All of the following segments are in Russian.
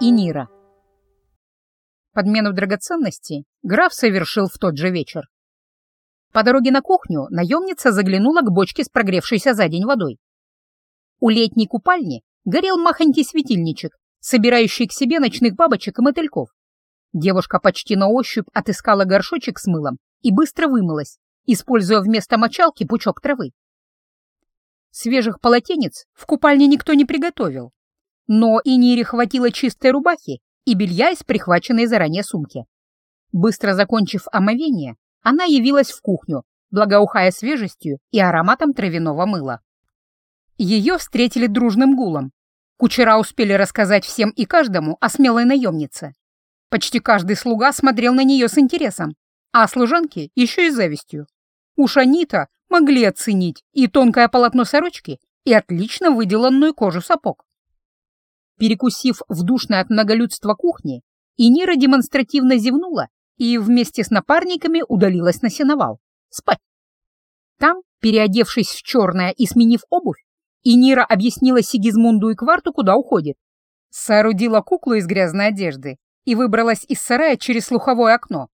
и Нира. Подмену драгоценностей граф совершил в тот же вечер. По дороге на кухню наемница заглянула к бочке с прогревшейся за день водой. У летней купальни горел махонький светильничек, собирающий к себе ночных бабочек и мотыльков. Девушка почти на ощупь отыскала горшочек с мылом и быстро вымылась, используя вместо мочалки пучок травы. Свежих полотенец в купальне никто не приготовил, но и Нире хватило чистой рубахи и белья из прихваченной заранее сумки. Быстро закончив омовение, она явилась в кухню, благоухая свежестью и ароматом травяного мыла. Ее встретили дружным гулом. Кучера успели рассказать всем и каждому о смелой наемнице. Почти каждый слуга смотрел на нее с интересом, а служанки еще и завистью. Уж они-то могли оценить и тонкое полотно сорочки, и отлично выделанную кожу сапог. Перекусив в душной от многолюдства кухни, Инира демонстративно зевнула и вместе с напарниками удалилась на сеновал. Спать. Там, переодевшись в черное и сменив обувь, Инира объяснила Сигизмунду и Кварту, куда уходит. Соорудила куклу из грязной одежды и выбралась из сарая через слуховое окно.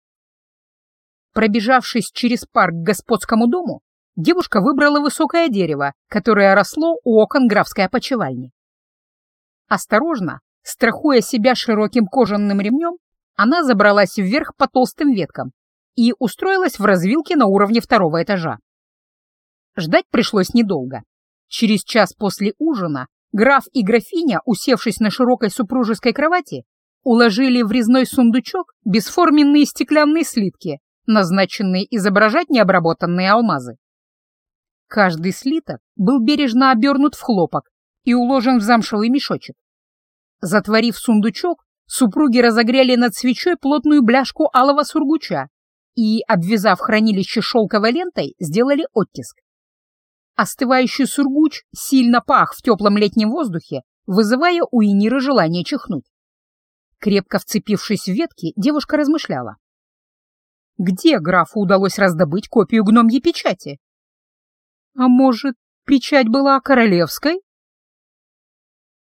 Пробежавшись через парк к господскому дому, девушка выбрала высокое дерево, которое росло у окон графской опочивальни. Осторожно, страхуя себя широким кожаным ремнем, она забралась вверх по толстым веткам и устроилась в развилке на уровне второго этажа. Ждать пришлось недолго. Через час после ужина граф и графиня, усевшись на широкой супружеской кровати, уложили в резной сундучок бесформенные стеклянные слитки, назначенные изображать необработанные алмазы. Каждый слиток был бережно обернут в хлопок и уложен в замшевый мешочек. Затворив сундучок, супруги разогрели над свечой плотную бляшку алого сургуча и, обвязав хранилище шелковой лентой, сделали оттиск. Остывающий сургуч сильно пах в теплом летнем воздухе, вызывая у Иниры желание чихнуть. Крепко вцепившись в ветки, девушка размышляла. Где графу удалось раздобыть копию гномьей печати? А может, печать была королевской?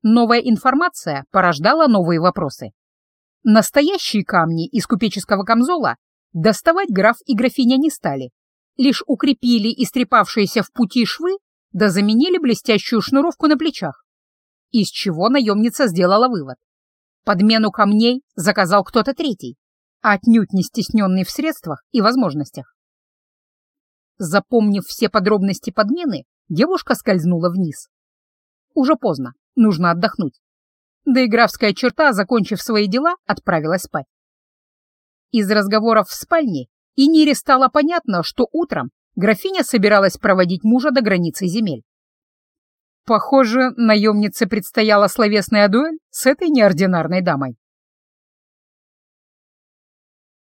Новая информация порождала новые вопросы. Настоящие камни из купеческого камзола доставать граф и графиня не стали, лишь укрепили истрепавшиеся в пути швы да заменили блестящую шнуровку на плечах, из чего наемница сделала вывод. Подмену камней заказал кто-то третий, отнюдь не стесненный в средствах и возможностях. Запомнив все подробности подмены, девушка скользнула вниз. Уже поздно, нужно отдохнуть. Да и графская черта, закончив свои дела, отправилась спать. Из разговоров в спальне Инире стало понятно, что утром графиня собиралась проводить мужа до границы земель. Похоже, наемнице предстояла словесная дуэль с этой неординарной дамой.